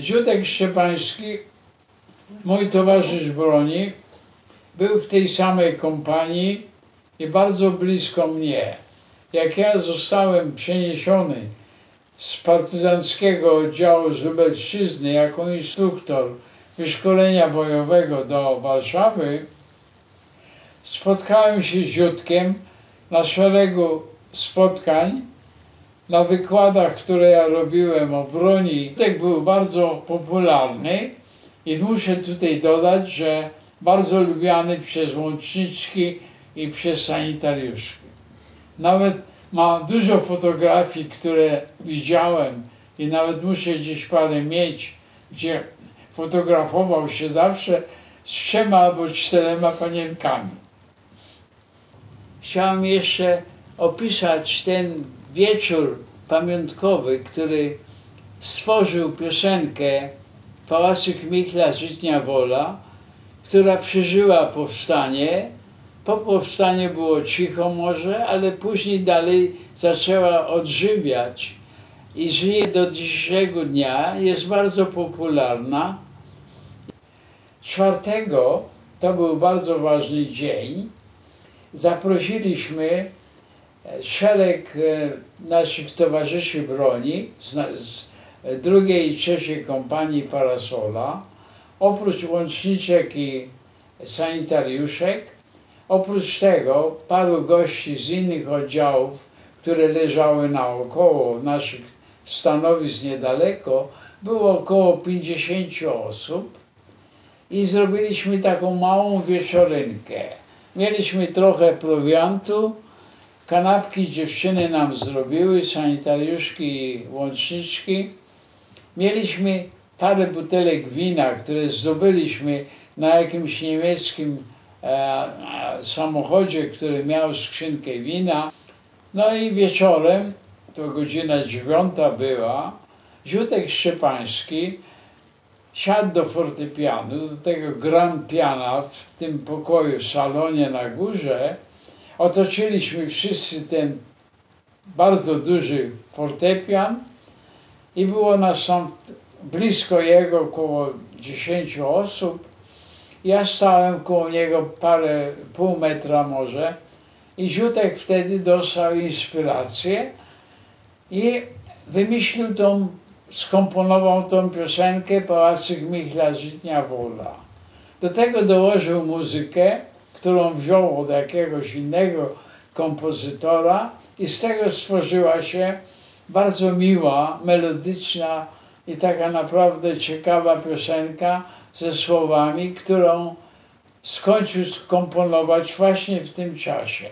Ziutek Szczepański, mój towarzysz broni, był w tej samej kompanii i bardzo blisko mnie. Jak ja zostałem przeniesiony z partyzanckiego oddziału z Lubelszczyzny jako instruktor wyszkolenia bojowego do Warszawy, spotkałem się z Ziutkiem na szeregu spotkań, na wykładach, które ja robiłem o broni. Był bardzo popularny i muszę tutaj dodać, że bardzo lubiany przez łączniczki i przez sanitariuszki. Nawet ma dużo fotografii, które widziałem i nawet muszę gdzieś parę mieć, gdzie fotografował się zawsze z trzema albo czterema panienkami. Chciałem jeszcze opisać ten wieczór pamiątkowy, który stworzył piosenkę Pałacyk Mikla Żytnia Wola, która przeżyła powstanie. Po powstaniu było cicho może, ale później dalej zaczęła odżywiać i żyje do dzisiejszego dnia, jest bardzo popularna. Czwartego, to był bardzo ważny dzień, zaprosiliśmy szereg e, naszych towarzyszy broni z, drugiej i trzeciej kompanii Parasola, oprócz łączniczek i sanitariuszek, oprócz tego paru gości z innych oddziałów, które leżały naokoło naszych stanowisk niedaleko, było około 50 osób i zrobiliśmy taką małą wieczorynkę. Mieliśmy trochę prowiantu, kanapki dziewczyny nam zrobiły, sanitariuszki i łączniczki. Mieliśmy parę butelek wina, które zdobyliśmy na jakimś niemieckim e, e, samochodzie, który miał skrzynkę wina. No i wieczorem, to godzina dziewiąta była, Ziutek Szczepański siadł do fortepianu, do tego grand piana w tym pokoju, salonie na górze. Otoczyliśmy wszyscy ten bardzo duży fortepian i było nas tam blisko jego około 10 osób. Ja stałem koło niego parę, pół metra może i Ziutek wtedy dostał inspirację i wymyślił tą, skomponował tą piosenkę Pałacyk Michla Żytnia Wola. Do tego dołożył muzykę, którą wziął od jakiegoś innego kompozytora i z tego stworzyła się bardzo miła, melodyczna i taka naprawdę ciekawa piosenka ze słowami, którą skończył skomponować właśnie w tym czasie.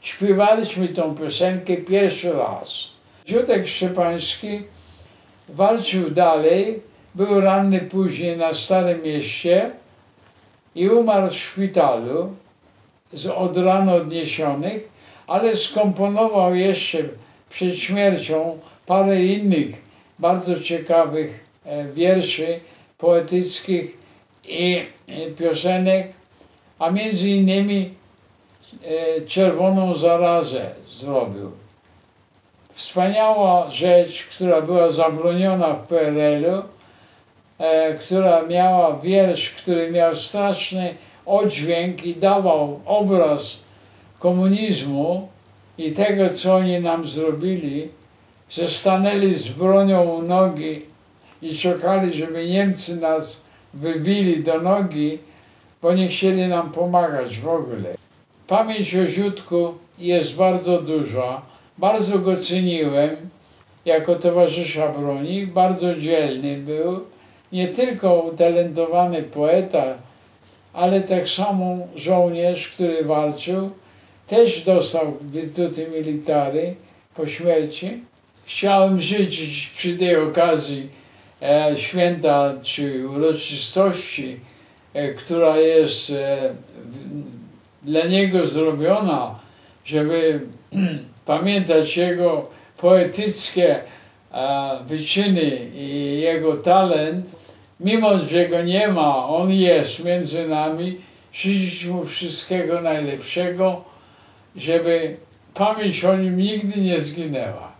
Śpiewaliśmy tą piosenkę pierwszy raz. Ziutek Szczepański walczył dalej, był ranny później na Starym Mieście i umarł w szpitalu z od ran odniesionych, ale skomponował jeszcze przed śmiercią parę innych bardzo ciekawych e, wierszy poetyckich i piosenek, a między innymi e, Czerwoną Zarazę zrobił. Wspaniała rzecz, która była zabroniona w PRL-u, e, która miała wiersz, który miał straszny oddźwięk i dawał obraz komunizmu i tego, co oni nam zrobili, że stanęli z bronią u nogi i czekali, żeby Niemcy nas wybili do nogi, bo nie chcieli nam pomagać w ogóle. Pamięć o Ziutku jest bardzo duża. Bardzo go ceniłem jako towarzysza broni. Bardzo dzielny był. Nie tylko utalentowany poeta, ale tak samo żołnierz, który walczył. Też dostał wirtuty military po śmierci. Chciałem życzyć przy tej okazji e, święta czy uroczystości, e, która jest e, dla niego zrobiona, żeby pamiętać jego poetyckie wyczyny i jego talent, mimo że go nie ma, on jest między nami, życzyć mu wszystkiego najlepszego, żeby pamięć o nim nigdy nie zginęła.